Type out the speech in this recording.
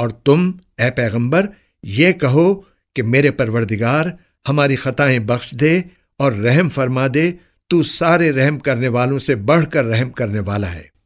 اور تم، اے پیغمبر، یہ کہو کہ میرے پروردگار ہماری خطائیں بخش دے اور رحم فرما دے، تو سارے رحم کرنے والوں سے بڑھ کر رحم کرنے والا ہے۔